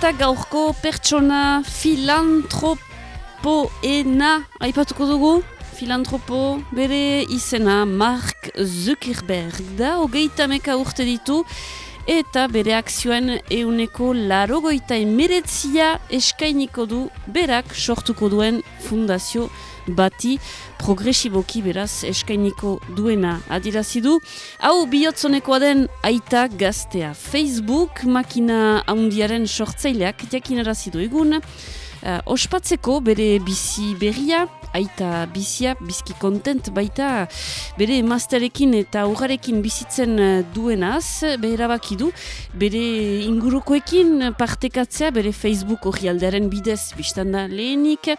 eta gaurko pertsona filantropoena. Aipatuko dugu. Filantropo bere izena Mark Zuckerberg da, hogeita meka urte ditu, eta bere akzioen euneko larogoita emeretzia eskainiko du. Berak sortuko duen fundazio bati progresiboki beraz eskainiko duena adirazidu. Hau bihotzonekoa den aita gaztea. Facebook makina haundiaren sortzaileak jakinarazidu egun. Uh, ospatzeko bere bizi berria, aita bizia, bizki kontent baita bere masterekin eta urrarekin bizitzen eh, duenaz, bere erabaki du, bere ingurukoekin partekatzea bere Facebook hori aldaren bidez biztanda lehenik,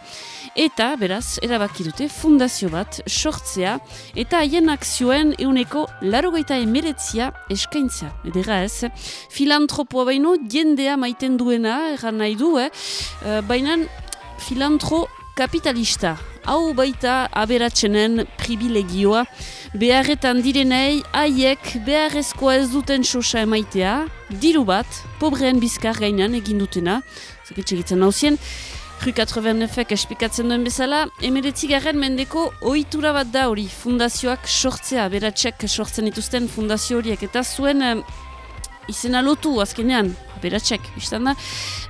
eta beraz, erabaki dute fundazio bat sortzea, eta haien akzioen euneko larogeita emeretzia eskaintzea. Edera ez, filantropoa baino jendea maiten duena, erran nahi du, eh? Uh, baina filantro kapitalista hau baita aberatsenen privilegioa, beharretan direnei haiek beharrezkoa ez duten sosa emaitea, diru bat, pobreen bizkar gainan egin dutena, zaketxe egitzen nauzien, Rue 89 espikatzen duen bezala, emeretzi garren mendeko ohitura bat da hori, fundazioak sortzea, beratxek sortzen dituzten fundazio horiek, eta zuen eh, izena lotu azkenean, beratxek, biztan da,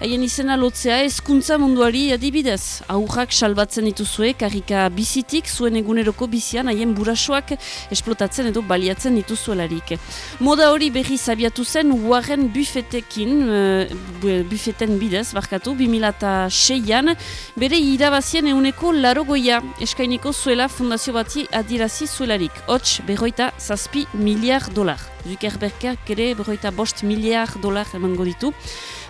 haien izena lotzea ezkuntza munduari adibidez. Aurrak salbatzen dituzue, karrika bizitik, zuen eguneroko bizian, haien burasoak esplotatzen edo baliatzen dituzuelarik. Moda hori berri zabiatu zen, Warren Buffettekin, uh, Buffetten bidez, barkatu, 2006an, bere irabazien euneko larogoia eskainiko zuela fundazio bati adirazi zuelarik. Hots, berroita zazpi miliar dolar. Zuckerbergak ere berroita bost miliar dolar emango ditu.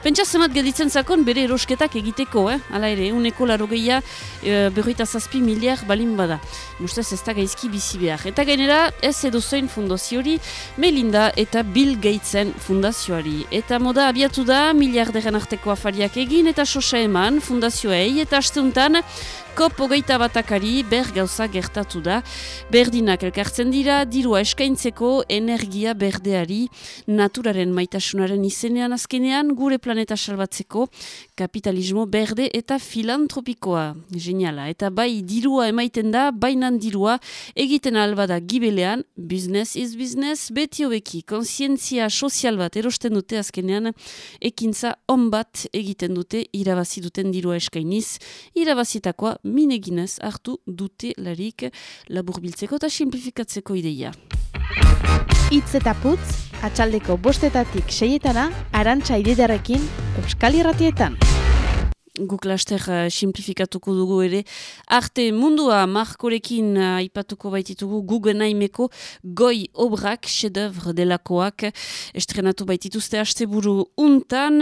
Pentsa zemat gelditzen zakon bere erosketak egiteko, eh? Hala ere, uneko laro gehia e, berroita zazpi miliar balin bada. Mustaz ez da gaizki bizi behar. Eta gainera, ez edo zoin fundazioari, Melinda eta Bill Gatesen fundazioari. Eta moda abiatu da, miliarderen arteko afariak egin eta sosa eman fundazioei eta asteuntan, Kop hogeita batakari ber gauza gertatu da. Berdinak elkartzen dira, dirua eskaintzeko energia berdeari, naturaren maitasunaren izenean azkenean, gure planeta salbatzeko, kapitalismo berde eta filantropikoa. Geniala. Eta bai dirua emaiten da, bainan dirua, egiten alba da gibelean, business is business, beti hobeki, konsientzia sozial bat erosten dute azkenean, ekintza on bat egiten dute, irabazi duten dirua eskainiz, irabazitakoa mineginez hartu dute larik laburbiltzeko eta simplifikatzeko ideia. Itz eta putz, atxaldeko bostetatik seietana, arantxa ididarekin, Euskal Irratietan guk laster uh, simplifikatuko dugu ere. Arte mundua markorekin uh, aipatuko baititugu Google naimeko goi obrak sedevre delakoak estrenatu baitituzte haste buru untan,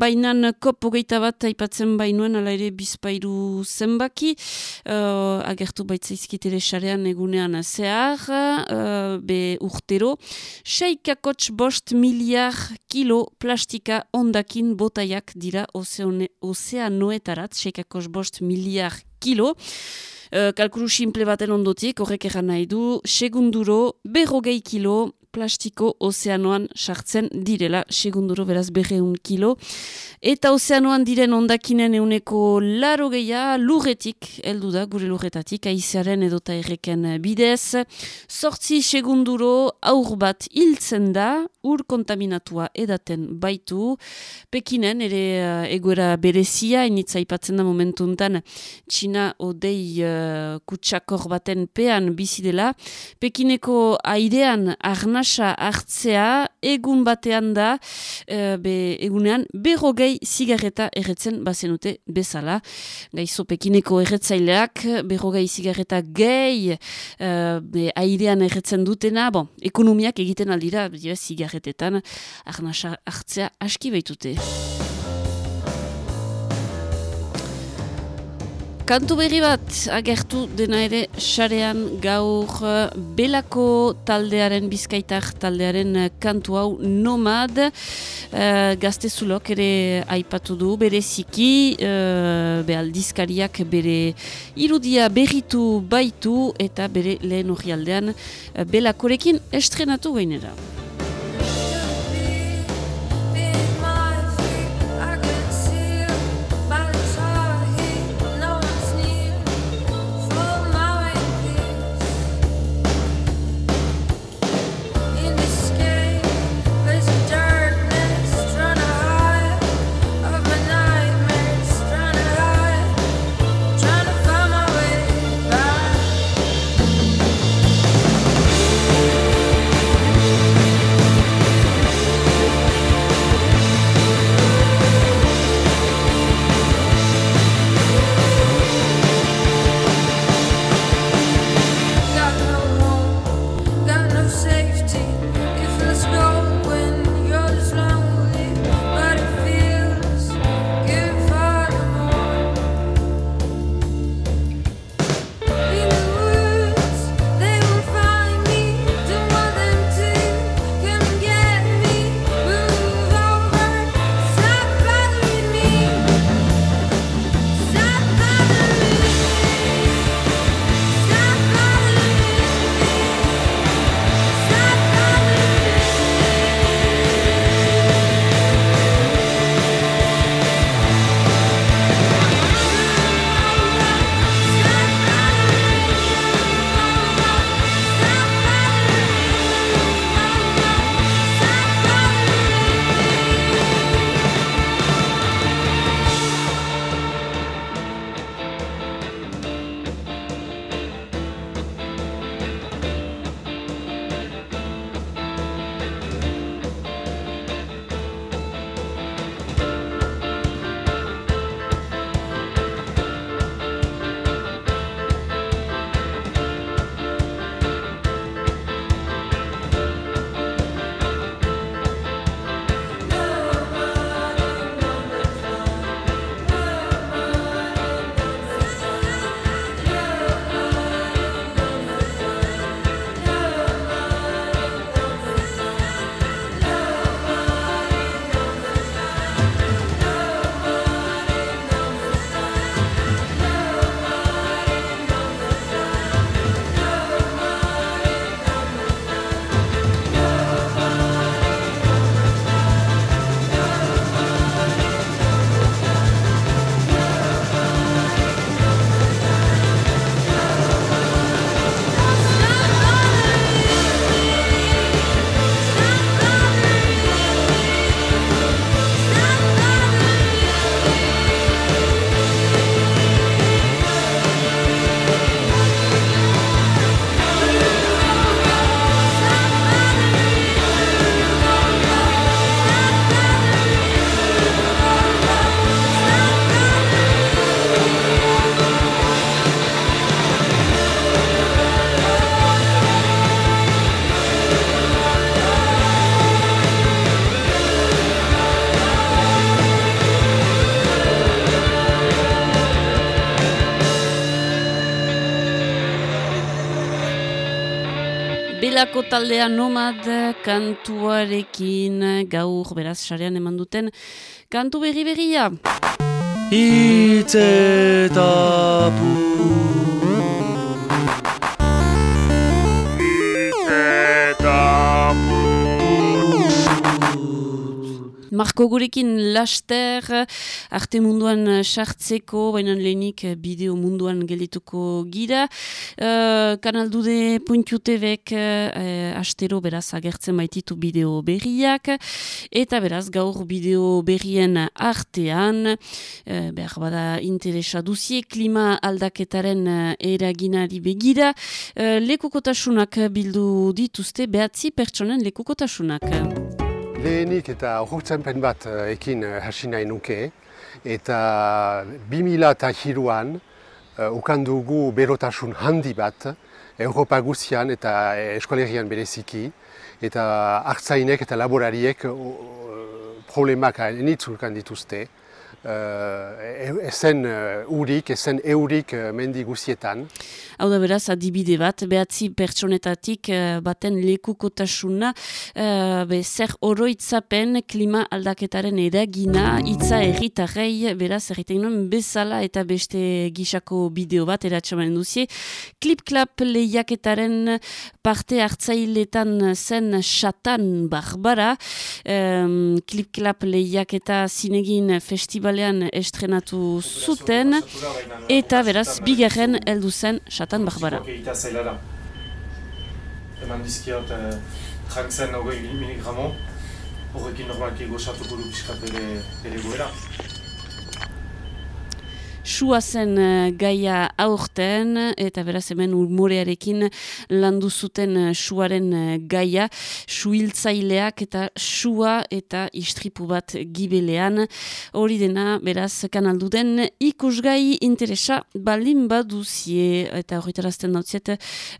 bainan kop hogeita bat aipatzen bainuen ala ere bizpairu zenbaki uh, agertu baitzaizkitere xarean egunean zehar uh, be urtero seikakots bost miliar kilo plastika ondakin botaiak dira ozeane, noetarat, seikakos bost miliar kilo. Uh, kalkulu simple baten ondotik, horrek eran nahi du, segunduro, berrogei kilo, plastiko ozeanoan sartzen direla, segunduro beraz berreun kilo. Eta ozeanoan diren ondakinen euneko laro geia lurretik, eldu da, gure lurretatik, aizearen edota erreken bidez. Sortzi segunduro aur bat hiltzen da, ur kontaminatua edaten baitu. Pekinen, ere uh, egoera berezia, initza ipatzen da momentu untan, Txina odei uh, kutsakor baten pean bizidela. Pekineko airean arnaz hartzea egun batean da e, be, egunean berrogei zigarreta erretzen bazenute bezala. Gaizo pekineko erretzaileak berrogei zigarreta gehi e, airean erretzen dutena, bon, ekonomiak egiten aldira zigarretetan arnasa hartzea aski baitute. Kantu berri bat agertu dena ere xarean gaur eh, belako taldearen bizkaitar taldearen eh, kantu hau nomad uh, gaztezulok ere aipatu du bere ziki uh, behaldizkariak bere irudia berritu baitu eta bere lehen hori aldean uh, belakorekin estrenatu gainera. Belako taldea nomad kantuarekin gaur beraz sarean eman duten kantu berri berria. Itzetapu Marko gurekin laster, arte munduan eh, sartzeko, baina lehenik eh, bideo munduan gelituko gira. Uh, kanal dude puntu tebek uh, astero beraz agertzen baititu bideo berriak. Eta beraz gaur bideo berrien artean, uh, behar bada interesa duzie, klima aldaketaren eraginari begira. Uh, lekukotasunak bildu dituzte, behatzi pertsonen lekukotasunak lehenik eta pen bat eh, ekin eh, hasi nahi nuke. Eta 2000 eta hiruan uh, ukandugu berotasun handi bat Europa guzian eta eskolerian bereziki. Eta hartzainek eta laborariek problemak enitzulkan dituzte. Ezen uh, urik, ezen eurik mendi guzietan. Hau da beraz, adibide bat, behatzi pertsonetatik uh, baten lekukotasuna, uh, be, zer oroitzapen klima aldaketaren eragina, itza erritarrei, beraz, erritek nuen bezala eta beste gisako bideo bat eratxamanen duzie. Klip-klap lehiaketaren parte hartzailetan zen xatan barbara, um, klip-klap lehiaketa zinegin festival festivalean estrenatu zuten eta beraz bigarren heldu zen Satan Barbara. Eman dizkiot eh, jankzen hogei miligramo, horrekin normalki gozatuko du piskat ere goera. Sua zen uh, gaia aurten eta beraz hemen umorearekin landu zuten uh, suaren uh, gaia, suhiltzaileak eta sua eta istripu bat gibelean. Hori dena beraz kanaldu den ikusgai interesa balin baduzie. Eta horretarazten dautziet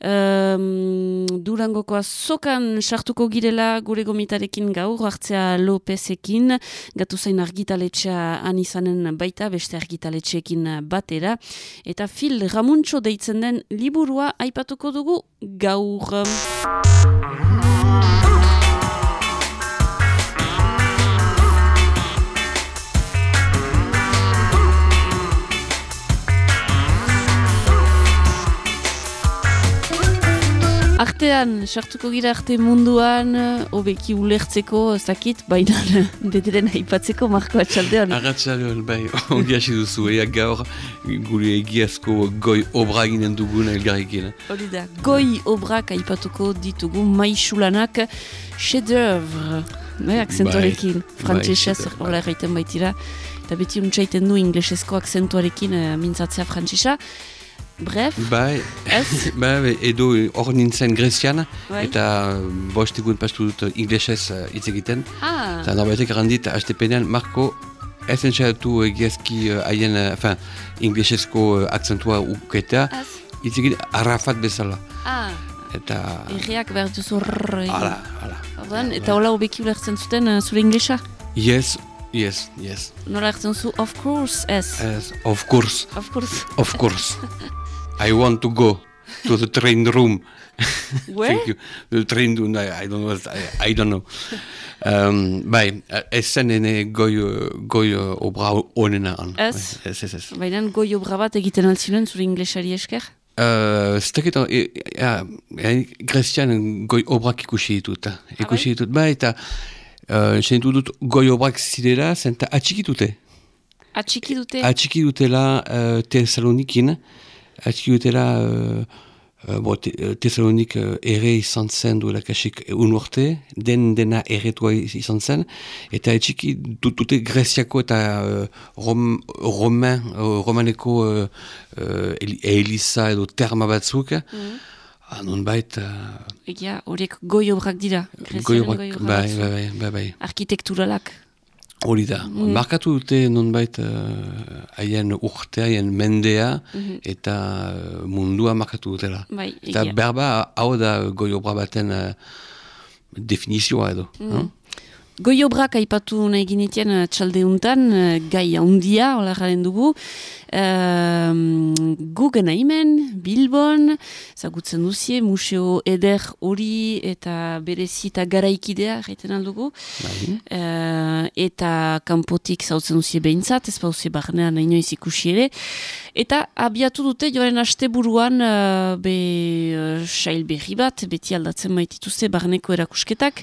um, Durangoko azokan sartuko girela gure gomitarekin gaur, hartzea Lopezekin, gatu zain argitaletxea anizanen baita, beste argitaletxeekin batera eta fil ramuntxo deitzen den liburua aipatuko dugu gaur. Artean, sartuko gira arte munduan, hobeki ulertzeko, zakit, baina bederen haipatzeko marko atxaldean. Arratxaldean, bai, ongi hasi duzu, ea gaur gure egiazko goi obra ginen dugun elgarrekin. Hori da, goi obrak aipatuko ditugu maixulanak chef-d'oeuvre, bai, akzentuarekin, Bai, frantzesez, chef-d'oeuvre, hola erraiten baitira, eta beti untsaiten du inglesezko akzentuarekin uh, mintzatzea frantzesa. Bref, Bai, ez? bai, edo hor nintzen grezian, Bai. eta bost egun pastu dut inglesez uh, hitz egiten. Ah, Eta norbaitek errandit, hastepenean, Marko, ez entxatu egiazki uh, haien, uh, enfin, inglesezko uh, akzentua uketa, ez? hitz egiten arrafat bezala. Ah, Eta... erriak behar duzu horre. Hala, hala. Ordan, eta hola hobeki ulertzen zuten uh, zure inglesa? Yes, yes, yes. Nola ertzen zu, of course, ez. Yes, of course. Of course. Of course. I want to go to the train room. Where? Thank you. The train room, I, I don't know. I, I don't know. Um, bai, ez zen ene goi, uh, goi uh, obra onena an. Ez? Bai, Ez, ez, ez. Baina goi obra bat egiten altziren zure inglesari esker? Uh, ez dakit, e, ja, ja, grezian goi obrak ikusi ditut. Ikusi ditut, bai, eta uh, sentu dut goi obrak zirela, zenta atxikitute. Atxiki dute? Atxiki dutela uh, Tesalonikin, atxiki dutela uh, uh, bo, te, uh, Tesalonik uh, ere izan zen duela kasik un urte, den dena erretua izan zen, eta atxiki dut- dute Greziako eta uh, rom, roman, uh, romaneko uh, uh, el- eliza edo terma batzuk, mm. Anon bait, uh, Egia, horiek goi obrak dira. goi obrak, bai, bai, bai, bai. Arkitekturalak. Hori da. Markatu dute nonbait uh, haien urtea, haien mendea eta uh, mundua markatu dutela. Bai, eta egia. berba hau da goi obra baten uh, definizioa edo. no? Goi obrak aipatu nahi ginitien uh, txaldeuntan, uh, gai handia, hola dugu. Um, gu gena hemen, Bilbon, zagutzen duzie, museo eder hori eta berezita garaikidea, gaiten aldugu. Bai. Eh, eta kanpotik zautzen duzie behintzat, ez bauzie barnean inoiz ikusi ere. Eta abiatu dute joaren asteburuan uh, be uh, sail berri bat, beti aldatzen baitituzte barneko erakusketak.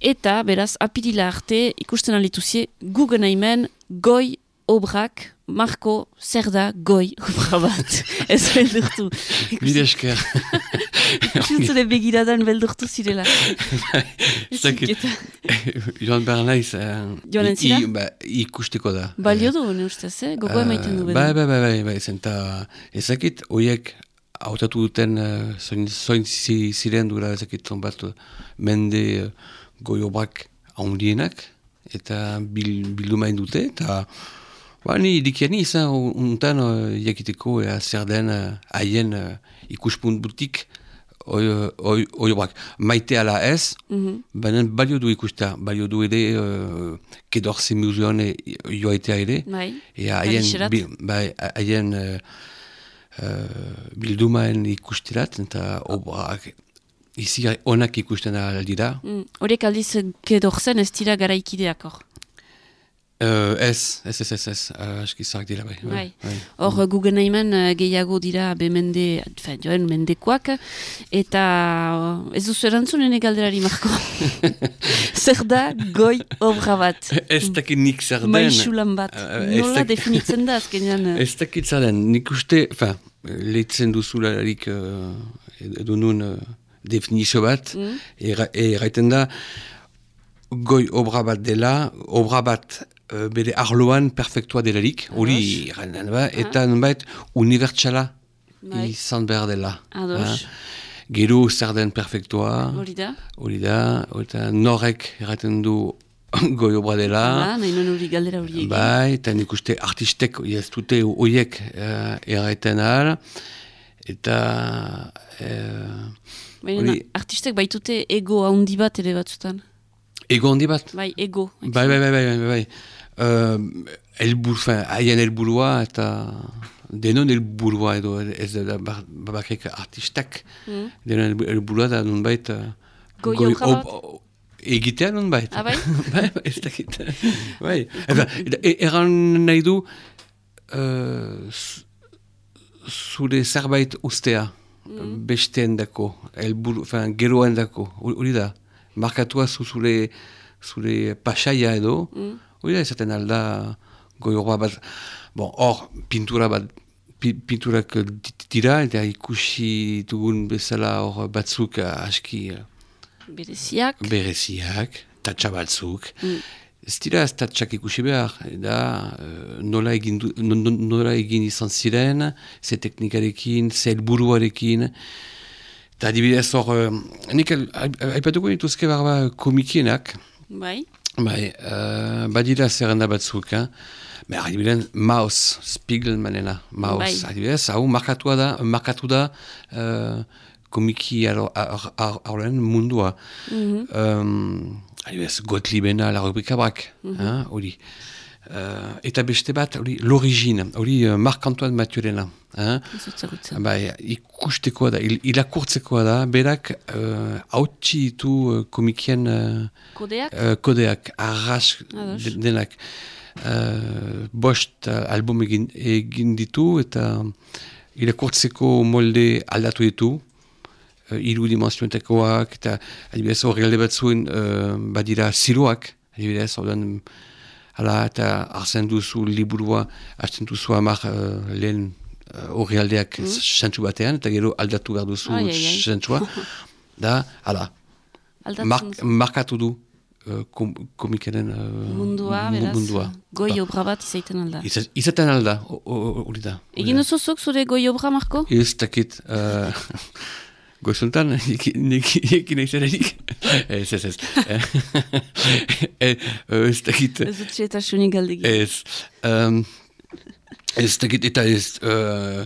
Eta beraz, apirila arte ikusten alituzie Guggenheimen goi obrak, Marko, zer da goi obra bat. ez beldurtu. Bide esker. Ikusten begiradan beldurtu zirela. Dakit. Eziketa. Joan behar naiz. Uh, Joanen i- zira? i- ba, ikusteko da. Balio du, ne ustez, eh? Gogo emaiten du Uh, bera. bai, bai, bai, bai, bai, zenta ezakit, horiek hautatu duten uh, zoin, zoin zi- ziren dura ezakit uh, mende uh, goiobak handienak eta bil, bildu main dute eta ba, ni dikiani izan untan uh, jakiteko ea zer den uh, haien uh, ikuspunt butik oiobak maite ala ez, Mhm. baina balio du ikustea, balio du ere uh, kedorze museoan e, joaitea ere. Bai. Ea, haien, bi, bai, haien uh, uh, bildumaen ikusterat, eta obrak izi onak ikusten aldira. Mm, Horiek aldiz kedorzen ez dira garaikideak hor. Uh, ez, ez, ez, ez, ez, uh, aski zak dira bai. Bai. Hor Guggenheimen eh, gehiago dira bemende, fe, joen mendekoak, eta eh, ez duzu erantzun ene galderari marko. Zer da goi obra bat? Ez dakit nik zer den. Maixulan bat. Ez Nola dak- definitzen da azkenean? Ez dakit zer den, nik uste, enfin, lehitzen duzularik uh, edo nun uh, definizio bat, Mm. erra- erraiten da, goi obra bat dela, obra bat uh, bere arloan perfektua delarik, hori ba, eta nonbait unibertsala Bai. izan behar dela. Ados. Ah, Gero zer den perfektua, Hori da. hori da, eta norek erraten du goi obra dela. Hala, nahi nuen hori galdera hori. Bai, eta nik uste artistek ez dute horiek uh, erraiten ahal, eta... Uh, Baina artistek baitute ego handi bat ere batzutan. ego handi bat? Bai, ego. Bai, bai, bai, bai, bai, bai. Uh, elbur, fin, haien helburua eta denon helburua edo ez da ba- babakek artistak. Mm. Denon helbu- helburua da nunbait... Uh, Goi ob- Egitea nunbait. Ah, bai? bai, bai, ez dakit. bai. Eta, erran nahi du uh, zure zerbait ustea. Mm. besteen dako, elburu, fin, geroen dako, hori da. Markatua zu zure, zure pasaia edo, Mm. Hori da esaten alda goiorba bat. Bon, hor, pintura bat, pi, pinturak di- dira, eta ikusi dugun bezala hor batzuk eh, aski eh, Bereziak. bereziak, tatsa batzuk. Mm. Ez dira ez tatsak ikusi behar, da eh, nola egin, du, nola egin izan ziren, ze teknikarekin, ze helburuarekin. Eta adibidez hor, nik aipatuko dituzke barba komikienak, Bai. Bai, uh, badira zerrenda batzuk, eh? Ba, adibidez, Maus, Spiegelmanena, Maus, Bai. adibidez, hau markatu da, markatu da uh, komiki aro- ar- ar- arloen mundua. um, adibidez, Gottliebena, La Rubrika Brak, eh, hori. Uh, eta beste bat, hori, l'origine, hori uh, Marc-Antoine Mathieu-rena. Eh? Zagutzen. Bai, ikustekoa da, il, irakurtzekoa da, berak uh, hautsi ditu uh, komikien uh, Kodeak? uh, kodeak, arras Ados. de- denak. Uh, bost uh, album egin, egin ditu eta irakurtzeko molde aldatu ditu. Uh, iru dimensioetakoak eta adibidez horri alde batzuen uh, badira ziloak, adibidez, ordan Hala, eta arzen duzu liburua, hasten duzu amar uh, lehen uh, horri aldeak sentzu batean, eta gero aldatu behar duzu sentsua. da, hala, mark, markatu du uh, kom, komikaren uh, Mundua, mu- beraz. mundua. Goi obra bat izaiten alda. iza- Izaten alda, hori da. Egin duzu zuk zure goi obra, Marko? Ez dakit, uh, goizuntan, ekin eizarerik. Ez, ez, ez. Eh, eh, Ez dakit. Ez dut eta sunik galdegi. Ez. Um, ez dakit eta ez... Uh,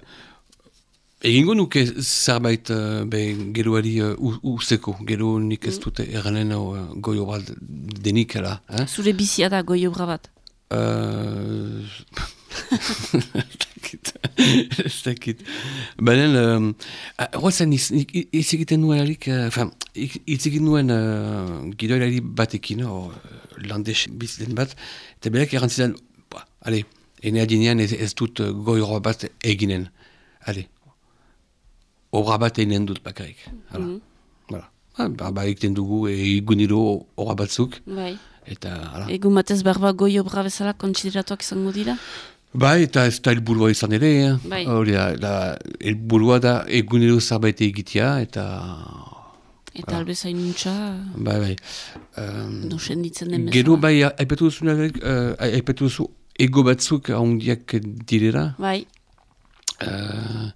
egingo nuke zerbait uh, be, geroari uh, u- uzteko. Gero nik ez dute erranen uh, goio bat denik ala. Eh? Zure bizia da goi obra bat. Uh, ez dakit. Ez dakit. Baina, um, horretzen hitz egiten nuen uh, enfin, hitz egiten nuen uh, gidoilari batekin, uh, landes biziten bat, eta berak errantzidan, ba, ale, ene adinean ez, ez dut uh, goiro bat eginen. Ale, obra bat eginen dut bakarrik. Hala. Mhm. Hala. Ba, ba, ba, egiten dugu egunero obra batzuk, Bai. eta hala. Egun batez berba goi obra bezala kontsideratuak izango dira? Bai, eta ez da helburua izan ere, eh? Bai. Hori da, helburua da egunero zerbait egitea, eta... Eta albez hain nuntza, Bai, bai. Um, no senditzen den bezala. gero bai, aipatu duzu, uh, aipatu duzu ego batzuk ahondiak direra. Bai, Uh,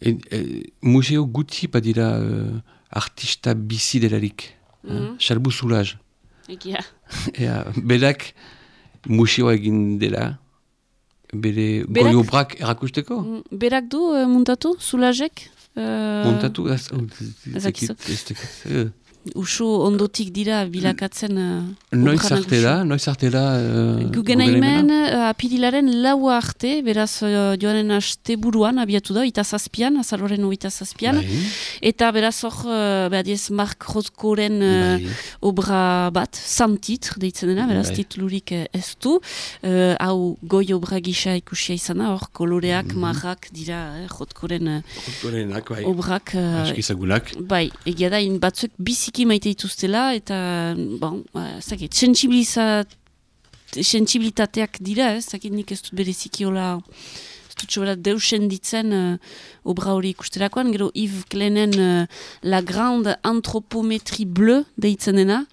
e, e, museo guti badira uh, artista bizi delarik. Mhm. Salbu Zulaj. egia. Ea, berak museoa egin dela, bere Berak? goiobrak erakusteko. Mm, Berak du eh, muntatu, zulazek? Uh, ez dakizu. ez dakit. Usu ondotik dira bilakatzen uh, Noiz arte da, noiz arte da... Uh, Gugena hemen uh, apirilaren laua arte, beraz uh, joanen aste buruan abiatu da, oita zazpian, azaloren oita zazpian, Bai, eta beraz hor, uh, behadiez, Mark Rothkoren uh, bai. obra bat, san titr deitzen dena, beraz Bai. titlurik eh, ez du, uh, hau goi obra gisa ikusia izana, hor koloreak, Mhm. marrak dira, eh, Rothkoren uh, bai. obrak, uh, Askizagunak. Bai, egia da, in batzuk biziki maite dituztela, eta, bon, dakit, sentsibilizat, sentsibilitateak dira, ez dakit nik ez dut bereziki hola, ez deusen ditzen uh, obra hori ikusterakoan, gero Yves Klenen uh, La Grande Anthropométrie Bleu deitzen dena,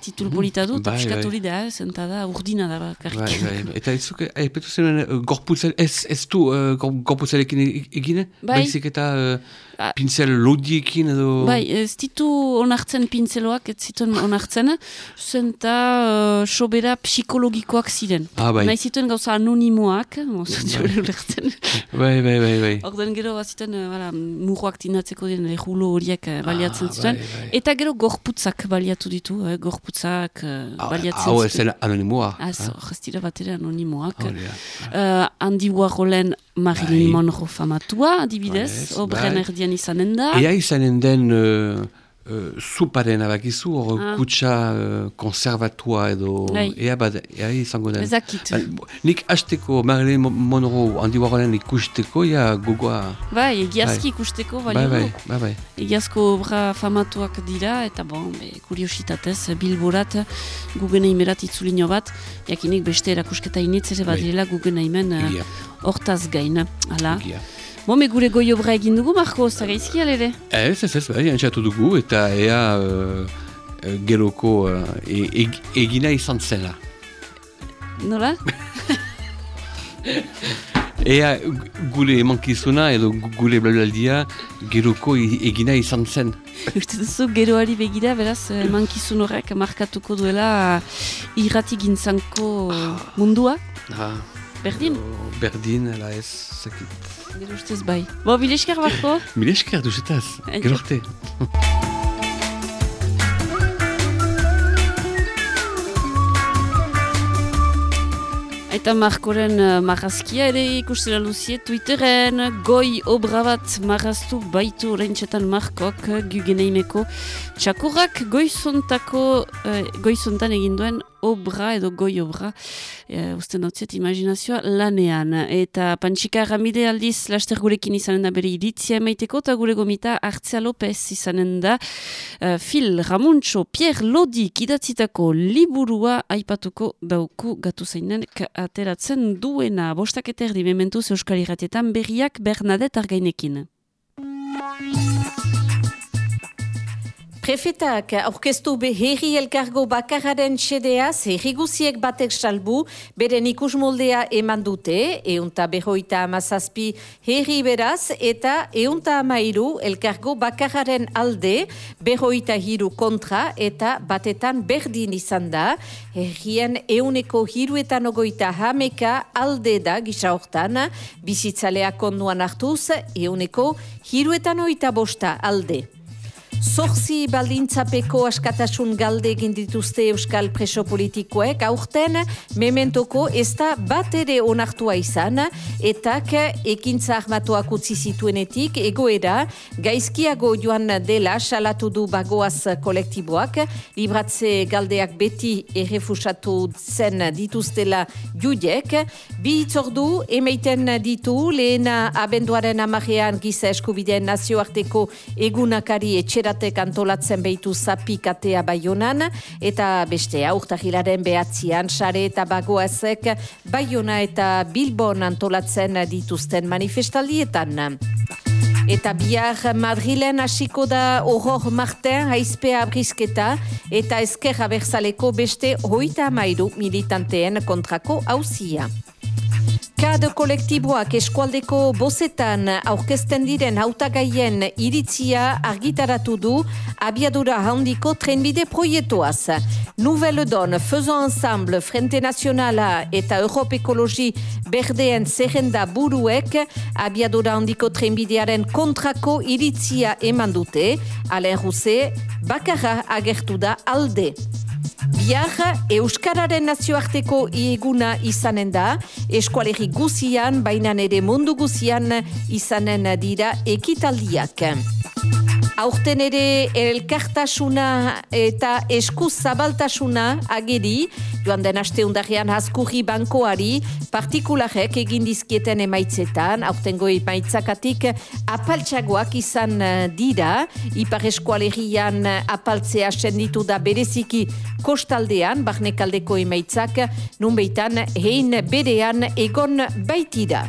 Titul polita du, eta Bai, piskat bai. hori da, eh, zenta da, urdina da bakarrik. Bai, bai. Eta ez zuke, epetu zen, uh, gorputzel, ez, ez du uh, gor- gorputzelekin egine? Bai. Baizik eta uh, pincel lodiekin edo... Bai, ez ditu onartzen pintzeloak, ez zituen onartzen, zenta uh, sobera psikologikoak ziren. Ah, bai. Nahi zituen gauza anonimoak, bai. ulertzen. Bai, bai, bai, bai. Orden gero baziten, uh, murroak tinatzeko den lehulo horiek baliatzen Ah, zituen. bai, bai. Eta gero gorputzak baliatu ditu, eh, gorputzak uh, Ah, baliatzen Hau ez zen anonimoa. Az, ah? dira bat ere anonimoak. Hori da. Uh, Andy Warholen Marilyn Bai. Monroe famatua, adibidez, Bai, obren bai. erdian izanen da. Ea izanen den uh, uh, zuparen abakizu, hor Ah. kutsa uh, konservatua edo... Bai. Ea, bad, ea izango den. Ezakit. Ba, Nik hasteko Marilyn Mo- Monroe handi Warholen ikusteko, ja gogoa... Bai, egiazki Bai. ikusteko Bai, balio bai, du. bai, bai. Egiazko obra famatuak dira, eta bon, be, kuriositatez, bilborat, gugena imerat itzulino bat, jakinik beste erakusketa initz ere Bai. badirela gugena imen eh, hortaz gain. Hala. egia. Bo, me gure goi obra egin dugu, Marko, zagaizki alere? Ez, ez, ez, bai, antxatu dugu, eta ea uh, geroko uh, e, eg, egina izan zela. Nola? Ea gu- gure emankizuna edo gu- gure blalaldia geroko i- egina izan zen. Uste duzu, geroari begira, beraz, eh, mankizun horrek markatuko duela irrati gintzanko mundua, Ha, berdin? o, berdin, ala ez, zakit. Gero ustez bai. Bo, bilesker Marko? Mila esker duzetaz, gero arte. Eta Markoren uh, marrazkia ere ikustera luzie Twitteren goi obra bat marraztu baitu oraintxetan Markok uh, gugeneimeko txakurrak goizontako uh, goizontan egin duen obra edo goi obra uh, usten dutziet imaginazioa lanean. Eta Pantxika Ramide aldiz laster gurekin izanen da bere iritzia emaiteko eta gure gomita Artzea Lopez izanen da. Uh, Phil Ramuntxo Pierre Lodik idatzitako liburua aipatuko dauku gatu zeinen ateratzen duena. Bostak eta erdi mementuz Euskal Irratietan berriak Bernadette Argainekin. Prefetak aurkeztu be herri elkargo bakararen xedeaz herri guziek batek salbu beren ikusmoldea eman dute, eunta behoita amazazpi herri beraz eta eunta amairu elkargo bakararen alde behoita hiru kontra eta batetan berdin izan da, herrien euneko hiruetan ogoita hameka alde da gisa hortan, bizitzalea konduan hartuz, euneko hiruetan oita bosta alde. Zorzi baldintzapeko askatasun galde egin dituzte Euskal preso politikoek, aurten mementoko ez da bat ere onartua izan, etak ekintza armatuak utzi zituenetik egoera gaizkiago joan dela salatu du bagoaz kolektiboak, libratze galdeak beti errefusatu zen dituztela judiek, bi itzordu emeiten ditu lehena abenduaren amarean giza eskubideen nazioarteko egunakari etxeratek antolatzen behitu zapikatea baionan, eta beste aurtahilaren behatzian sare eta bagoazek baiona eta bilbon antolatzen dituzten manifestaldietan. Eta bihar Madrilen hasiko da Horror Martin haizpea abrizketa eta ezker abertzaleko beste hoita amairu militanteen kontrako hauzia. KAD kolektiboak eskualdeko bozetan aurkezten diren hautagaien iritzia argitaratu du abiadura handiko trenbide proiektuaz. Nouvelle Don, Faisons Ensemble, Frente Nacionala eta Europe Ekologi Berdeen zerrenda buruek abiadura handiko trenbidearen kontrako iritzia eman dute, Alain Rousset, bakarra agertu da alde. Bihar, Euskararen nazioarteko eguna izanen da, eskualerri guzian, baina ere mundu guzian izanen dira ekitaldiak. Aurten ere elkartasuna eta esku zabaltasuna ageri, joan den aste undarrean haskurri bankoari, partikularek egin dizkieten emaitzetan, aurtengo emaitzakatik apaltsagoak izan dira, ipar eskualerian apaltzea senditu da bereziki kostaldean, barnekaldeko emaitzak, nunbeitan hein berean egon baitira.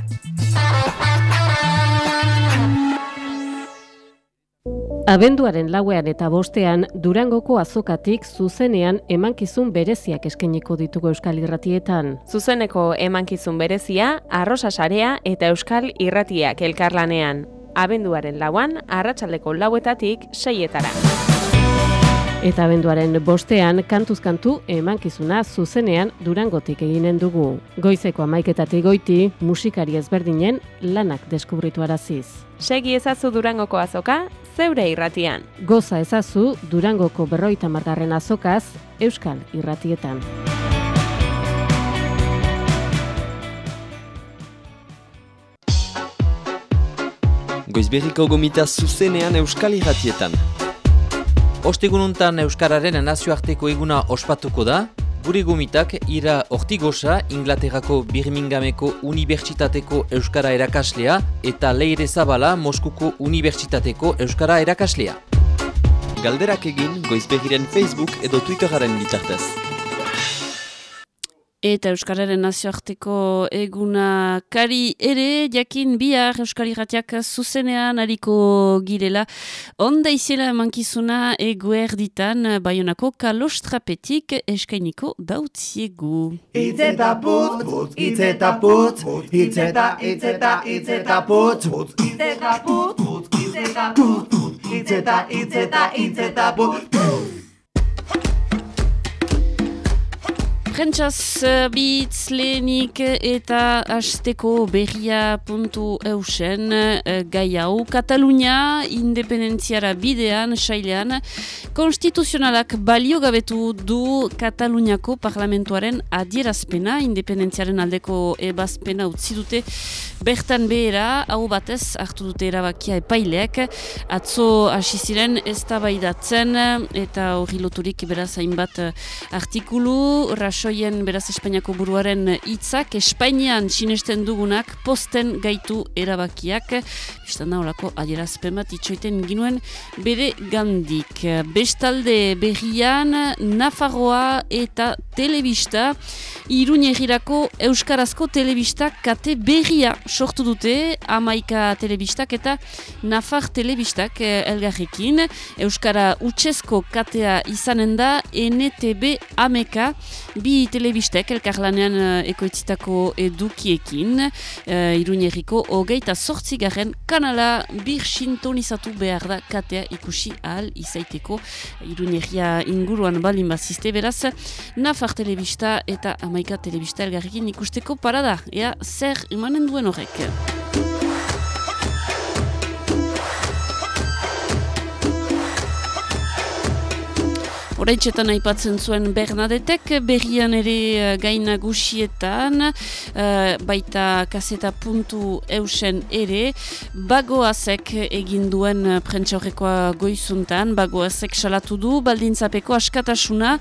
Abenduaren lauean eta bostean Durangoko azokatik zuzenean emankizun bereziak eskeniko ditugu Euskal Irratietan. Zuzeneko emankizun berezia, arrosa sarea eta Euskal Irratiak elkarlanean. Abenduaren lauan, arratsaldeko lauetatik seietara. Eta abenduaren bostean, kantuzkantu emankizuna zuzenean Durangotik eginen dugu. Goizeko amaiketatik goiti, musikari ezberdinen lanak deskubritu araziz. Segi ezazu Durangoko azoka, zeure irratian. Goza ezazu Durangoko berroita margarren azokaz, Euskal Irratietan. Goizberriko gomita zuzenean Euskal Irratietan. Ostegununtan Euskararen nazioarteko eguna ospatuko da, Gure gomitak ira ortigosa Inglaterrako Birminghameko Unibertsitateko Euskara erakaslea eta Leire Zabala Moskuko Unibertsitateko Euskara erakaslea. Galderak egin goizbegiren Facebook edo Twitteraren bitartez. Eta Euskararen nazioarteko eguna kari ere, jakin bihar Euskal Irratiak zuzenean hariko girela. Onda izela mankizuna eguer ditan, baionako kalostrapetik eskainiko dautziegu. Itzeta putz, itzeta putz, itzeta, itzeta, itzeta putz, itzeta putz, itzeta putz, itzeta, itzeta, itzeta putz, Prentsaz uh, bitz lehenik eta asteko berria puntu eusen uh, gai hau. Katalunia independentziara bidean, sailean, konstituzionalak balio du Kataluniako parlamentuaren adierazpena, independentziaren aldeko ebazpena utzi dute bertan behera, hau batez hartu dute erabakia epaileak, atzo hasi ziren ez eta hori loturik beraz hainbat artikulu, rasoien beraz Espainiako buruaren hitzak Espainian sinesten dugunak posten gaitu erabakiak. Biztan da horako adierazpen bat itxoiten ginuen bere gandik. Bestalde berrian Nafarroa eta telebista Iruñegirako Euskarazko telebista kate berria sortu dute Amaika telebistak eta Nafar telebistak eh, elgarrekin. Euskara utxezko katea izanen da NTB Ameka bi bi telebistek elkarlanean uh, ekoitzitako edukiekin uh, iruñerriko hogeita sortzigaren kanala. Bir sintonizatu behar da katea ikusi ahal izaiteko. Iruñerria inguruan balin bazizte beraz Nafar telebista eta Amaika telebista elgarrekin ikusteko parada. Ea zer imanen duen horrek. Horaitxetan aipatzen zuen Bernadetek, berrian ere uh, gaina gusietan, uh, baita kaseta puntu eusen ere, bagoazek egin duen uh, prentsaurrekoa goizuntan, bagoazek salatu du, baldintzapeko askatasuna,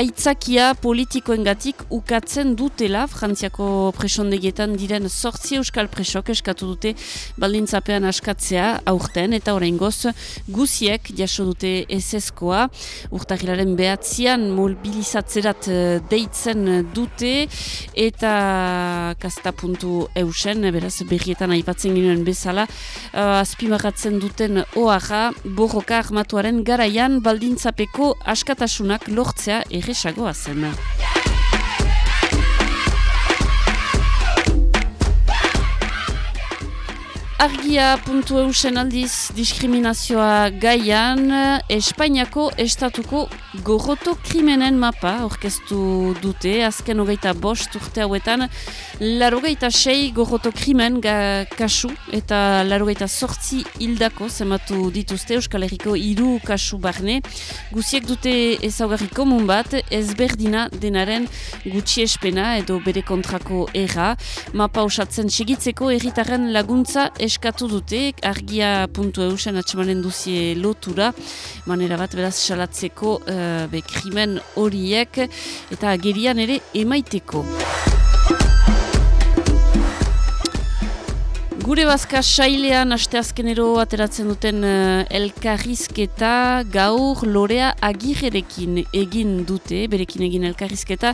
aitzakia politikoengatik ukatzen dutela, frantziako presondegietan diren sortzi euskal presok eskatu dute baldintzapean askatzea aurten, eta orain goz, guziek jaso dute eseskoa, urtahila urriaren behatzean mobilizatzerat eh, deitzen dute eta kasta puntu eusen, beraz berrietan aipatzen ginen bezala, uh, azpimarratzen duten oaxa borroka armatuaren garaian baldintzapeko askatasunak lortzea erresagoa zen. Argia puntu eusen aldiz diskriminazioa gaian, Espainiako estatuko gorroto krimenen mapa orkestu dute, azken hogeita bost urte hauetan, larogeita sei gorroto krimen ga kasu eta larogeita sortzi hildako zematu dituzte. Euskal Herriko hiru kasu barne. Guziek dute ezaugarri komun bat, ezberdina denaren gutxi espena edo bere kontrako erra, mapa osatzen segitzeko erritaren laguntza eskatu dute, argia puntu eusen atxemanen duzie lotura, manera bat beraz salatzeko uh, be krimen horiek eta gerian ere emaiteko. Gure bazka sailean asteazkenero ateratzen duten uh, elkarrizketa gaur lorea agirerekin egin dute, berekin egin elkarrizketa.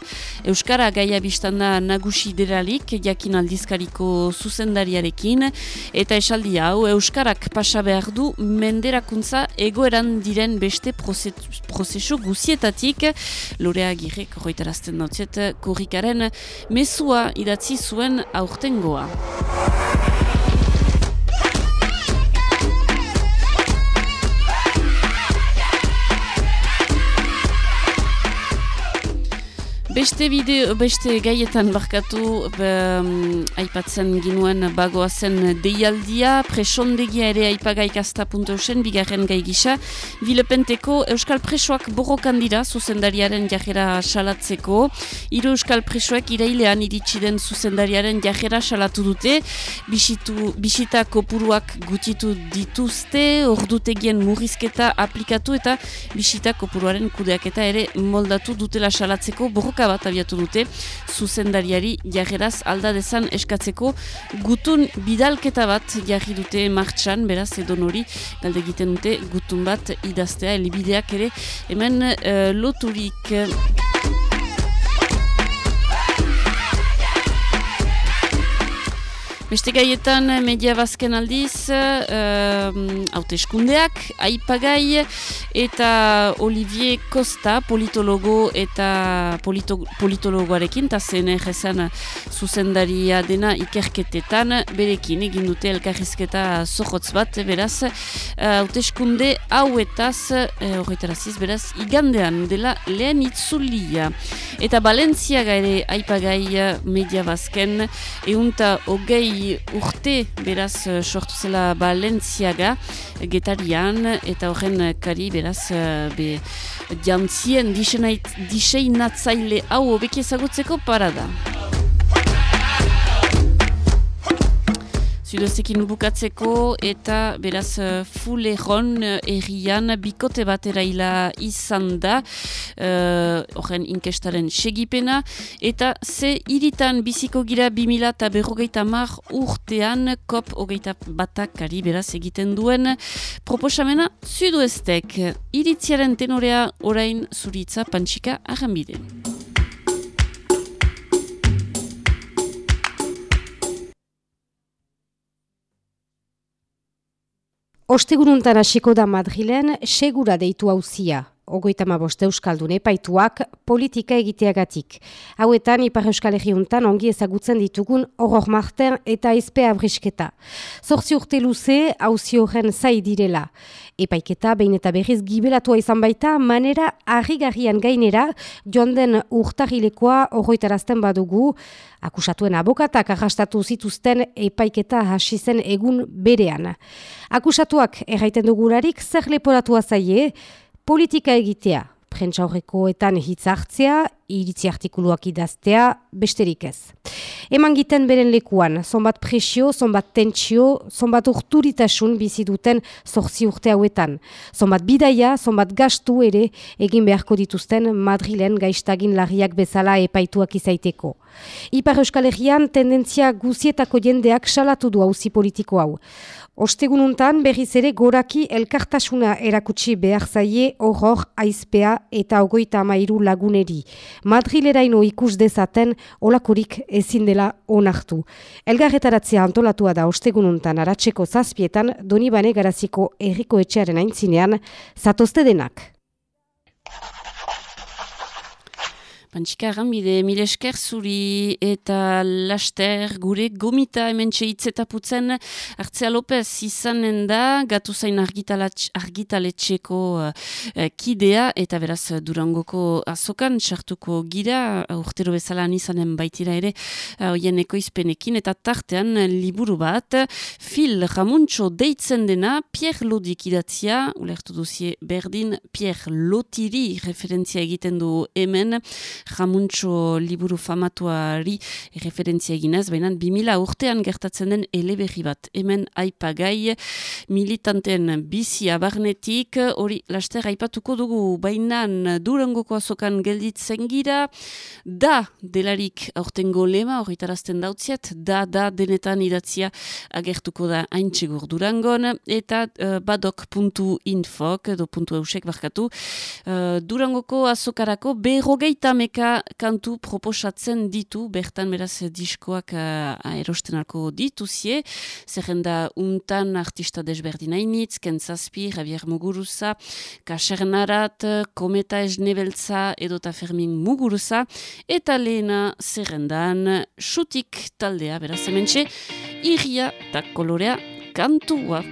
Euskara gaia biztanda nagusi deralik, jakin aldizkariko zuzendariarekin, eta esaldi hau Euskarak pasa behar du menderakuntza egoeran diren beste prozesu guzietatik, lorea agirek horretarazten dautzet, korrikaren mesua idatzi zuen aurtengoa. Beste bideo, beste gaietan barkatu um, aipatzen ginuen bagoazen deialdia, presondegia ere aipagaik azta.eusen, bigarren gai gisa. Bilepenteko Euskal Presoak borrokan dira zuzendariaren jajera salatzeko. Hiru Euskal Presoak irailean iritsi den zuzendariaren jajera salatu dute. Bisitu, bisita kopuruak gutitu dituzte, ordutegien murrizketa aplikatu eta bisita kopuruaren kudeaketa ere moldatu dutela salatzeko borroka bat abiatu dute zuzendariari jarreraz alda dezan eskatzeko. Gutun bidalketa bat jarri dute martxan, beraz edo nori galde egiten dute gutun bat idaztea elibideak ere. Hemen uh, loturik Beste gaietan eh, media bazken aldiz, haute eskundeak, aipagai eta Olivier Costa, politologo eta polito, politologoarekin, eta zen egezan zuzendaria dena ikerketetan, berekin egin dute elkarrizketa zohotz bat, beraz, haute eskunde hauetaz, horretaraziz, beraz, igandean dela lehen itzulia. Eta Balentzia gaire aipagai media bazken, eunta hogei urte beraz eh, sortu zela Balentziaga getarian eta horren kari beraz eh, be jantzien diseinatzaile hau obeki ezagutzeko parada. Zudozekin bukatzeko eta beraz uh, fuleron uh, errian bikote batera ila izan da uh, horren inkestaren segipena eta ze iritan biziko gira 2000 eta berrogeita mar urtean kop hogeita batakari beraz egiten duen proposamena zuduestek iritziaren tenorea orain zuritza pantxika arrambide. Ostegununtan hasiko da Madrilen segura deitu hauzia. Ogoita boste euskaldun epaituak politika egiteagatik. Hauetan, Ipar Euskal Herriuntan ongi ezagutzen ditugun horror marten eta ezpe abrisketa. Zortzi urte luze, hauzi horren zai direla. Epaiketa, behin eta berriz gibelatua izan baita, manera harrigarrian gainera, joan den urtahilekoa horroitarazten badugu, akusatuen abokatak arrastatu zituzten epaiketa hasi zen egun berean. Akusatuak erraiten dugularik zer leporatua zaie, politika egitea, prentsaurrekoetan hitz hartzea, iritzi artikuluak idaztea, besterik ez. Eman giten beren lekuan, zonbat presio, zonbat tentsio, zonbat urturitasun bizi duten zorzi urte hauetan. Zonbat bidaia, zonbat gastu ere egin beharko dituzten Madrilen gaiztagin larriak bezala epaituak izaiteko. Ipar Euskal Herrian tendentzia guzietako jendeak salatu du hauzi politiko hau. Ostegununtan berriz ere goraki elkartasuna erakutsi behar zaie horror aizpea eta ogoita amairu laguneri. Madrileraino ikus dezaten olakorik ezin dela onartu. Elgarretaratzea antolatua da ostegununtan aratzeko zazpietan Donibane garaziko erriko etxearen aintzinean zatozte denak. Pantxika bide mile esker zuri eta laster gure gomita hemen txeitzetaputzen. Artzea Lopez izanen da, gatu zain argitaletxeko uh, kidea eta beraz durangoko azokan txartuko gira, urtero bezala izanen baitira ere hoien uh, ekoizpenekin eta tartean liburu bat, fil jamuntxo deitzen dena, Pierre Lodik idatzia, ulertu duzie berdin, Pierre Lotiri referentzia egiten du hemen, jamuntxo liburu famatuari referentzia eginez, baina 2000 urtean gertatzen den eleberri bat. Hemen aipagai militanten bizi abarnetik, hori laster aipatuko dugu, baina durangoko azokan gelditzen gira, da delarik aurtengo lema, hori tarazten dautziet, da, da denetan idatzia agertuko da haintxegur durangon, eta uh, badok.info, edo puntu eusek barkatu, uh, durangoko azokarako berrogeita meka kantu proposatzen ditu, bertan beraz diskoak uh, erosten alko dituzie, zerrenda untan artista desberdin hainitz, Kentzazpi, Javier Muguruza, Kasernarat, Kometa Esnebeltza, edota Fermin Muguruza, eta lehena zerrendan xutik taldea, beraz hementxe, irria eta kolorea kantua.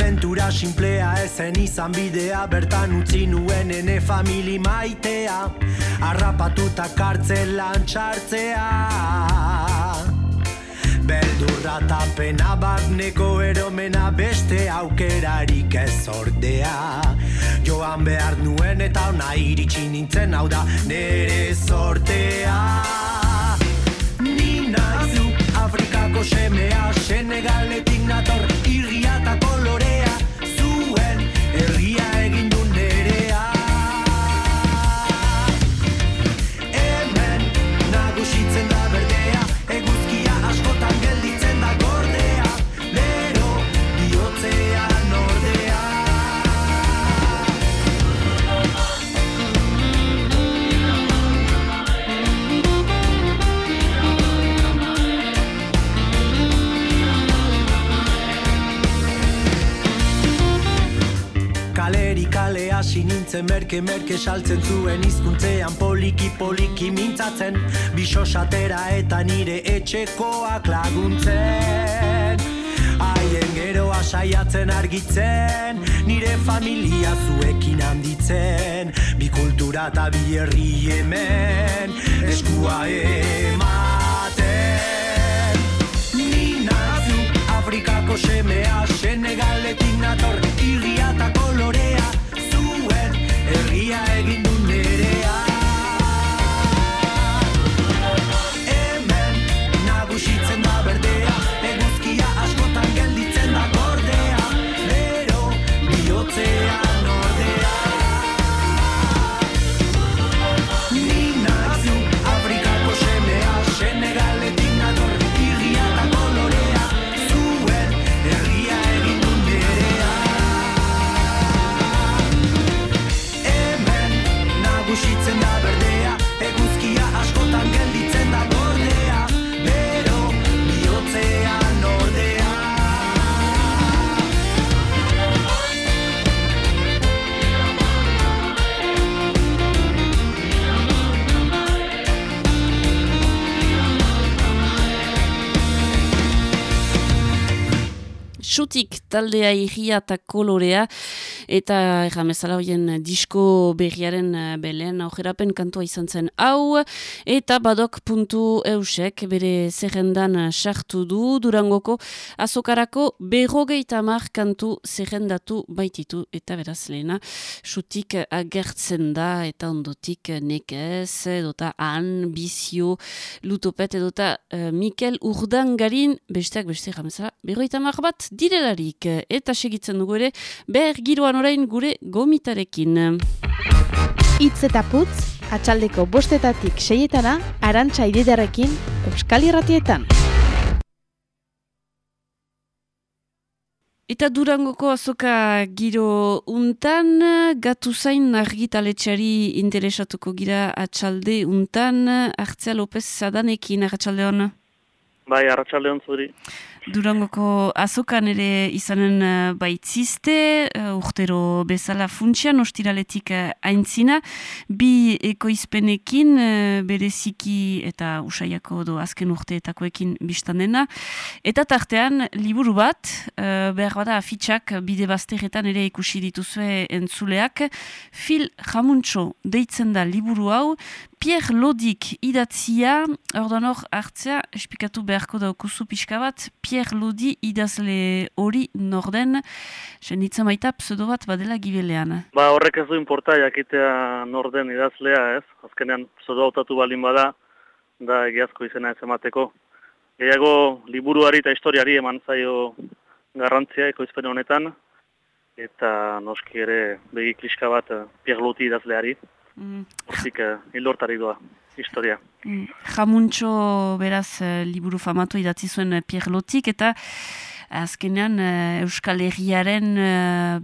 Aventura simplea ezen izan bidea Bertan utzi nuen ene famili maitea Arrapatuta kartzelan txartzea. Beldurra eta pena barneko eromena Beste aukerarik ez ordea. Joan behar nuen eta ona iritsi nintzen hau da Nere sortea semea Senegaletik nator irria eta kolorea nintzen merke merke saltzen zuen hizkuntzean poliki poliki mintzatzen. Biso satera eta nire etxekoak laguntzen. Haien geroa saiatzen argitzen Nire familia zuekin handitzen. Bi kultura eta bi herri hemen Eskua ematen. Ni nazu Afrikako semea Senegaletik nator irria eta kolorea Zuen herria egin Xutik taldea irria eta kolorea. Eta erramezala hoien disko berriaren eh, belen aujerapen kantua izan zen hau. Eta badok.eusek bere zerrendan sartu du durangoko azokarako berrogeita mar kantu zerrendatu baititu. Eta beraz lehena xutik agertzen da. Eta ondotik nekez edota han, bizio, lutopet edota uh, Mikel Urdangarin. Besteak beste erramezala berrogeita mar bat direlarik eta segitzen dugu ere ber giroan orain gure gomitarekin. Itz eta putz, atxaldeko bostetatik seietana, arantxa ididarekin, Euskal Irratietan. Eta Durangoko azoka giro untan, gatu zain argitaletxari interesatuko gira atxalde untan, Artzea López Zadanekin, atxalde hona. Bai, arratsalde on zuri. Durangoko azokan ere izanen uh, baitziste, uh, urtero bezala funtsian, ostiraletik uh, aintzina, bi ekoizpenekin bereziki eta usaiako do azken urteetakoekin biztan dena. Eta tartean, liburu bat, behar bada afitxak bide bazteretan ere ikusi dituzue entzuleak, fil jamuntxo deitzen da liburu hau, Pierre Lodik idatzia, ordan hor hartzea, espikatu beharko daukuzu pixka bat, Pierre Lodi idazle hori norden, zen ditzen baita pseudo bat badela gibelean. Ba horrek ez du importa jakitea norden idazlea ez, azkenean pseudo autatu balin bada, da egiazko izena ez emateko. Gehiago liburuari eta historiari eman zaio garrantzia ekoizpen honetan, eta noski ere begik bat Pierre Lodi idazleari. Mm. Hortik, uh, doa, historia. Mm. Jamuntxo, beraz, uh, liburu famatu idatzi zuen uh, Pierre Lotik, eta azkenean uh, Euskal Herriaren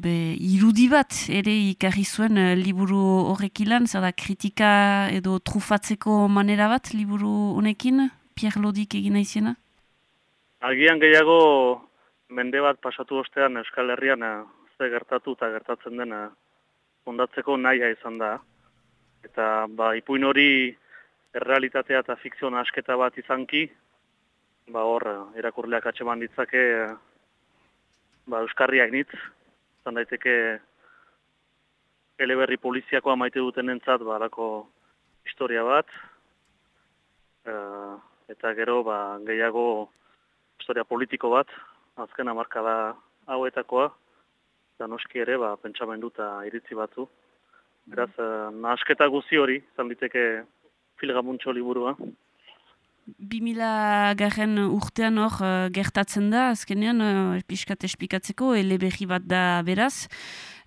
be, irudi bat ere ikarri zuen liburu horrek ilan, zer da kritika edo trufatzeko manera bat liburu honekin, Pierre Lodik egina izena? Agian gehiago mende bat pasatu ostean Euskal Herrian ze gertatu eta gertatzen dena ondatzeko nahia izan da eta ba, ipuin hori errealitatea eta fikzio asketa bat izanki, ba hor, erakurleak atxeman ditzake, ba, Euskarriak nitz, zan daiteke eleberri poliziakoa maite duten entzat, ba, alako historia bat, e, eta gero, ba, gehiago historia politiko bat, azken amarkada hauetakoa, eta noski ere, ba, pentsamendu eta iritzi batzu. Beraz, uh, nahasketa guzi hori, zambiteke filgamuntxo liburua. 2000 garen urtean hor uh, gertatzen da, azkenean, uh, piskat espikatzeko, eleberri bat da beraz,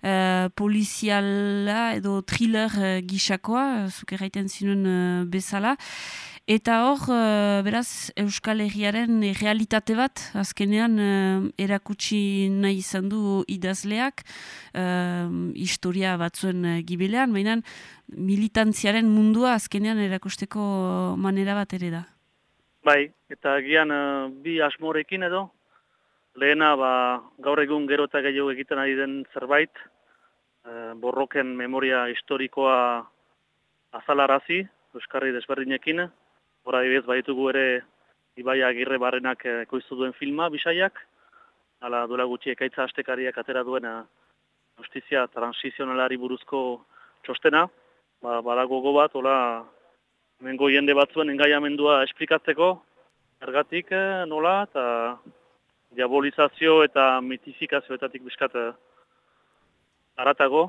uh, poliziala edo thriller uh, gisakoa, uh, zuke zinuen uh, bezala, Eta hor, uh, beraz, Euskal Herriaren realitate bat, azkenean, uh, erakutsi nahi izan du idazleak, uh, historia batzuen uh, gibilean, baina militantziaren mundua azkenean erakusteko manera bat ere da. Bai, eta gian uh, bi asmorekin edo, lehena ba, gaur egun gero eta gehiago egiten ari den zerbait, uh, borroken memoria historikoa azalarazi, Euskarri desberdinekin, Hora dibez, baitugu ere Ibai Agirre barrenak eh, ekoiztu duen filma, bisaiak. Hala duela gutxi ekaitza astekariak atera duena justizia transizionalari buruzko txostena. Ba, bada gogo bat, hola, mengo jende batzuen engaiamendua esplikatzeko, ergatik eh, nola, eta diabolizazio eta mitifikazioetatik biskat eh, aratago.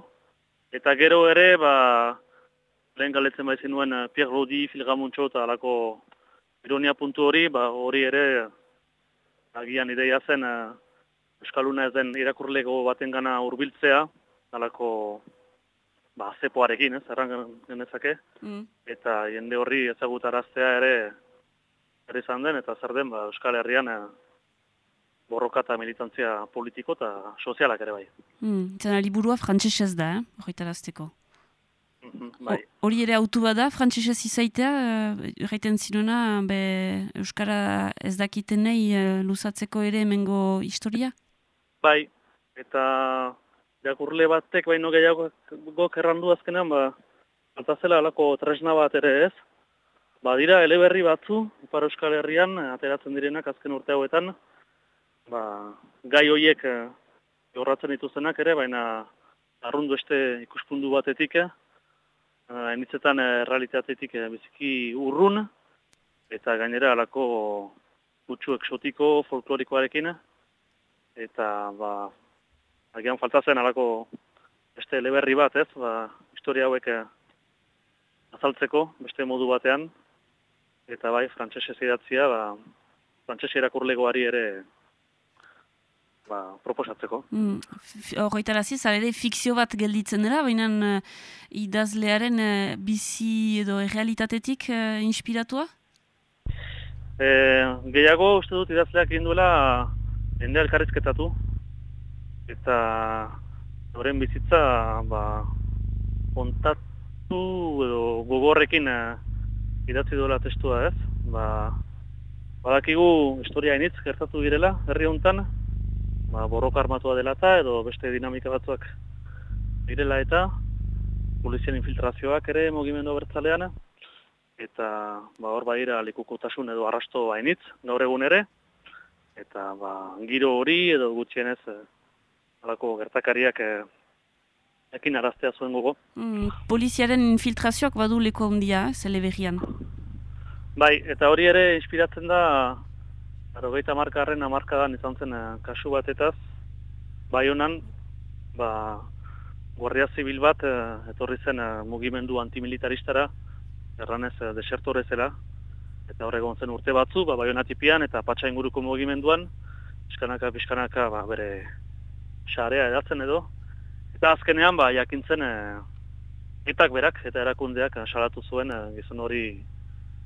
Eta gero ere, ba, lehen galetzen baizen nuen uh, Pierre Rodi, Filgamuntxo eta alako ironia puntu hori, ba, hori ere agian ideia zen Euskaluna ez den irakurlego baten gana urbiltzea, alako ba, zepoarekin, ez, erran genezake, mm. eta jende horri ezagutaraztea ere ere izan den, eta zer den, ba, Euskal Herrian uh, borroka eta militantzia politiko eta sozialak ere bai. Mm, zena liburua frantzesez da, eh? horretarazteko. Mhm, bai. Hori ere autu bada, frantzesez izaitea, erraiten uh, zinuna, be, Euskara ez dakiten nahi uh, luzatzeko ere emengo historia? Bai, eta jakurle batek baino gehiago gok errandu azkenean, ba, altazela alako tresna bat ere ez. Ba, dira, eleberri batzu, Ipar Euskal Herrian, ateratzen direnak azken urte hauetan, ba, gai horiek jorratzen dituzenak ere, baina arrundu este ikuspundu batetik, eh? Hainitzetan uh, eh, realitatetik uh, biziki urrun, eta gainera alako gutxu eksotiko, folklorikoarekin, eta ba, agian faltazen alako beste eleberri bat, ez, ba, historia hauek uh, azaltzeko, beste modu batean, eta bai, frantzese idatzia, ba, frantzese erakurlegoari ere ba, proposatzeko. Mm, Horroitarazi, ere fikzio bat gelditzen dela, baina uh, idazlearen uh, bizi edo realitatetik uh, inspiratua? E, gehiago uste dut idazleak egin duela ende elkarrizketatu eta horren bizitza ba, kontatu edo gogorrekin uh, idatzi duela testua ez? Ba, Badakigu historia initz gertatu direla, herri hontan, ba, borroka armatua dela eta edo beste dinamika batzuak direla eta polizian infiltrazioak ere mugimendu bertzalean, eta ba, hor badira likukotasun edo arrasto bainitz, gaur egun ere, eta ba, giro hori edo gutxienez e, alako gertakariak e, ekin araztea zuen gogo. Mm, poliziaren infiltrazioak badu leko handia, eh, zele berrian. Bai, eta hori ere inspiratzen da, arogeita markarren amarkadan izan zen eh, kasu batetaz, bai honan, ba, Guardia Zibil bat eh, etorri zen eh, mugimendu antimilitaristara, erranez eh, desertore zela, eta hor egon zen urte batzu, ba, baionatipian eta patxa inguruko mugimenduan, pixkanaka, pixkanaka, ba, bere xarea edatzen edo, eta azkenean, ba, jakintzen, e, etak berak eta erakundeak eh, salatu zuen eh, gizon hori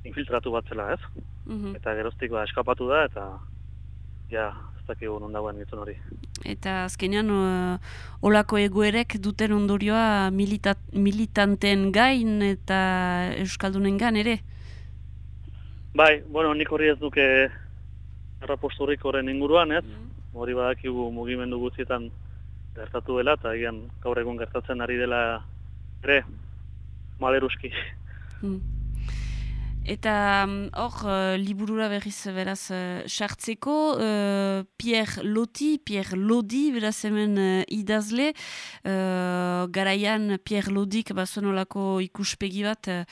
infiltratu bat zela, ez? Mhm. Eta geroztik ba, eskapatu da, eta ja, ez dakigu non dagoen gizon hori. Eta azkenean uh, olako egoerek duten ondorioa milita, militanteen gain eta euskaldunen gan ere. Bai, bueno, nik hori ez duke erraposturik horren inguruan, ez? Hori badakigu mugimendu guztietan gertatu dela, eta egian gaur egun gertatzen ari dela ere, maleruski. Mm. Eta mm, hor, uh, liburura berriz beraz uh, sartzeko, uh, Pierre Loti, Pierre Lodi, beraz hemen uh, idazle, uh, garaian Pierre Lodik bazuen olako ikuspegi bat, uh,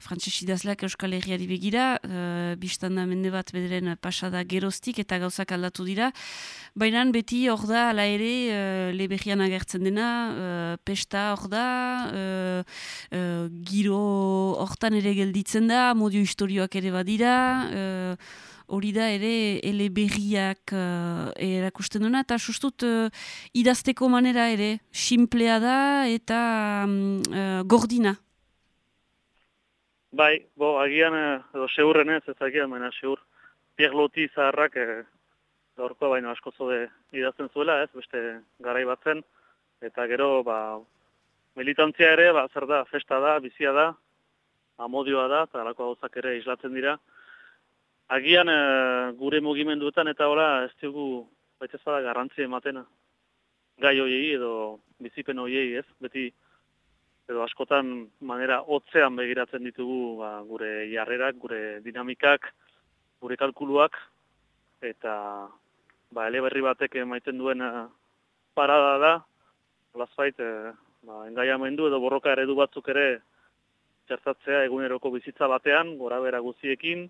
frantses idazleak Euskal Herriari begira, uh, biztanda mende bat bederen pasada geroztik eta gauzak aldatu dira, baina beti hor da, ala ere, uh, leberrian agertzen dena, uh, pesta hor da, uh, uh, giro hortan ere gelditzen da, modio historioak ere badira, eh, hori da ere ele berriak uh, erakusten duna, eta sustut uh, idazteko manera ere, simplea da eta uh, gordina. Bai, bo, agian, eh, edo seurren ez, ez agian, baina seur, Pierre Loti zaharrak eh, gaurkoa baino asko zode idazten zuela, ez, beste garai batzen, eta gero, ba, militantzia ere, ba, zer da, festa da, bizia da, amodioa da, eta alako gauzak ere islatzen dira. Agian e, gure mugimenduetan eta hola ez dugu baita ez garrantzi ematena. Gai hoiei edo bizipen hoiei ez, beti edo askotan manera hotzean begiratzen ditugu ba, gure jarrerak, gure dinamikak, gure kalkuluak, eta ba, eleberri batek emaiten duen eh, parada da, lazbait, e, ba, engaiamendu edo borroka eredu batzuk ere txertatzea eguneroko bizitza batean, gora bera guziekin,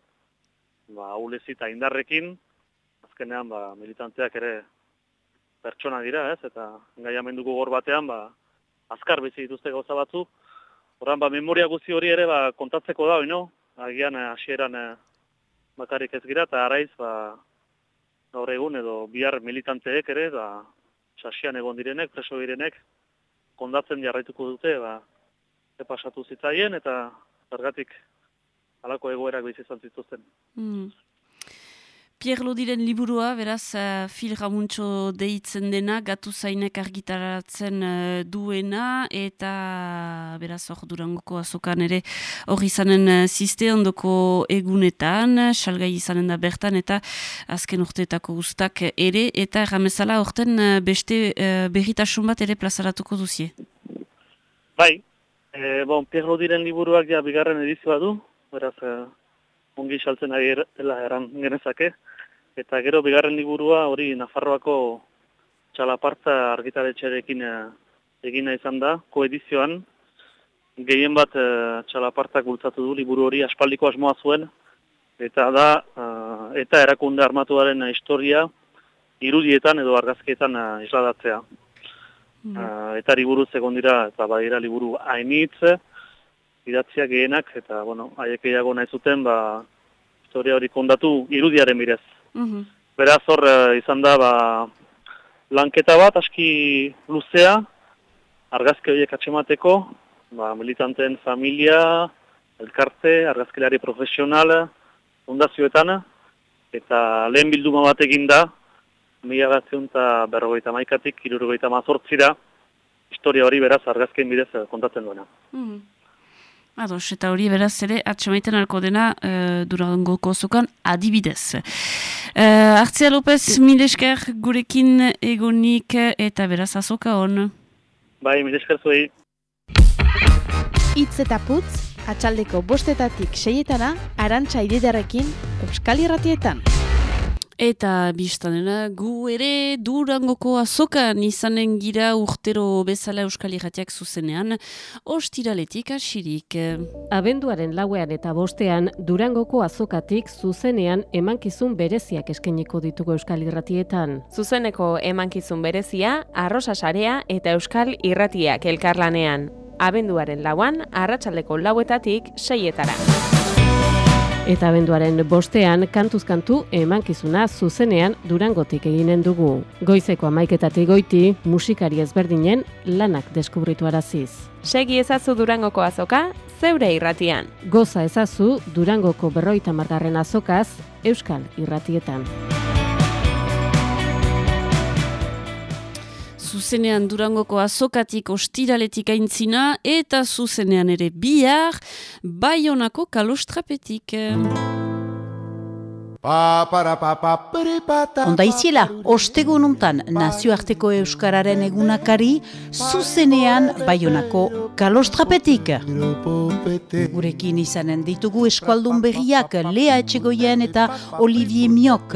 ba, aulezi eta indarrekin, azkenean ba, militanteak ere pertsona dira, ez, eta engaiamenduko gor batean, ba, azkar bizi dituzte gauza batzu, Horan, ba, memoria guzti hori ere ba, kontatzeko da, no? agian eh, hasieran eh, bakarrik ez gira, eta araiz, ba, gaur egun edo bihar militanteek ere, ba, sasian egon direnek, preso direnek, kondatzen jarraituko dute, ba, ze pasatu zitzaien, eta zergatik halako egoerak bizi izan zituzten. Mm. Pierre Lodiren liburua, beraz, uh, Phil Ramuntxo deitzen dena, gatu zainek argitaratzen uh, duena, eta beraz, hor durangoko azokan ere hori izanen uh, ziste ondoko egunetan, salgai izanen da bertan, eta azken urteetako guztak ere, eta erramezala horten uh, beste uh, berritasun bat ere plazaratuko duzie. Bai, e, bon, Pierre Lodiren liburuak ja bigarren edizioa du, beraz, uh, ongi saltzen ari er- dela eran genezake, eta gero bigarren liburua hori Nafarroako txalapartza argitaretxerekin uh, egina izan da, koedizioan, gehien bat uh, txalapartzak bultzatu du liburu hori aspaldiko asmoa zuen, eta da, uh, eta erakunde armatuaren historia irudietan edo argazkietan uh, isladatzea. Uh, eta liburuz egon dira, eta badira liburu hainitz, idatziak gehienak, eta, bueno, haiek egiago nahi zuten, ba, historia hori kondatu irudiaren birez. Mhm. Beraz hor eh, izan da, ba, lanketa bat, aski luzea, argazke horiek atxemateko, ba, militanteen familia, elkarte, argazkelari profesional, fundazioetan, eta lehen bilduma bat egin da, mila batzion eta berrogeita maikatik, irurogeita mazortzira, historia hori beraz argazkein bidez eh, kontatzen duena. Mhm. Ados, eta hori beraz ere atxamaiten alko dena uh, durangoko azokan adibidez. Uh, Artzia López, mil esker gurekin egonik eta beraz azoka hon. Bai, mil esker zuei. Itz eta putz, atxaldeko bostetatik seietana, arantxa ididarekin, Euskal Irratietan. Eta biztanena gu ere durangoko azokan izanen gira urtero bezala Euskal Irratiak zuzenean, ostiraletik asirik. Abenduaren lauean eta bostean durangoko azokatik zuzenean emankizun bereziak eskeniko ditugu Euskal Irratietan. Zuzeneko emankizun berezia, arrosa sarea eta Euskal Irratiak elkarlanean. Abenduaren lauan, arratsaldeko lauetatik seietara. Eta abenduaren bostean, kantuzkantu emankizuna zuzenean durangotik eginen dugu. Goizeko amaiketatik goiti, musikari ezberdinen lanak deskubritu araziz. Segi ezazu durangoko azoka, zeure irratian. Goza ezazu durangoko berroita margarren azokaz, Euskal irratietan. Zuzenean durangoko azokatik ostiraletik aintzina eta zuzenean ere bihar baionako kalostrapetik. Ondaiziela, ostegun untan nazioarteko euskararen egunakari zuzenean baionako kalostrapetik. Gurekin izanen ditugu eskualdun berriak Lea Etxegoien eta Olivier Miok.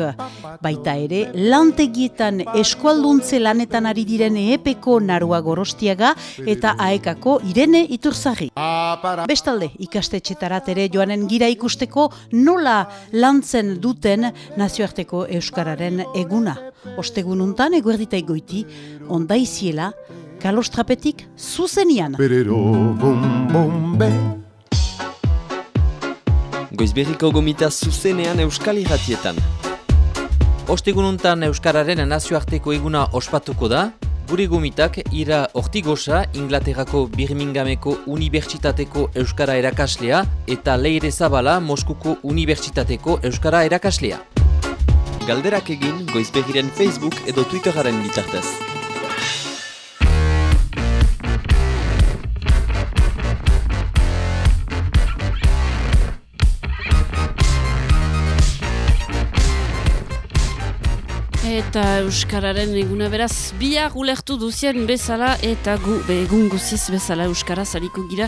Baita ere, lantegietan eskualduntze lanetan ari diren epeko narua gorostiaga eta aekako irene iturzari. Bestalde, ikastetxetarat ere joanen gira ikusteko nola lantzen dut duten nazioarteko euskararen eguna. Ostegun untan eguerdita egoiti, onda iziela, kalostrapetik zuzenian. Goizberriko gomita zuzenean euskal irratietan. Ostegun untan euskararen nazioarteko eguna ospatuko da, Gure gomitak ira ortigosa Inglaterrako Birminghameko Unibertsitateko Euskara erakaslea eta Leire Zabala Moskuko Unibertsitateko Euskara erakaslea. Galderak egin goizbegiren Facebook edo Twitteraren bitartez. Eta Euskararen eguna beraz bihar ulertu duzien bezala eta gu egun guziz bezala Euskara zariko gira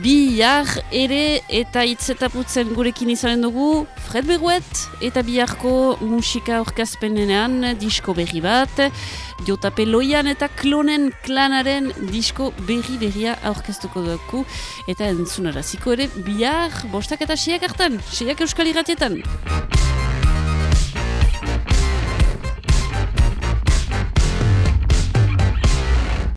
bihar ere eta itzetaputzen gurekin izanen dugu Fred Beguet eta biharko musika orkazpenean disko berri bat Jotape Loian eta Klonen klanaren disko berri berria aurkeztuko dugu eta entzunaraziko ere bihar bostak eta siak hartan, siak Euskal Iratietan.